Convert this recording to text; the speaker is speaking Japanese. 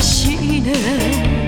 しいね。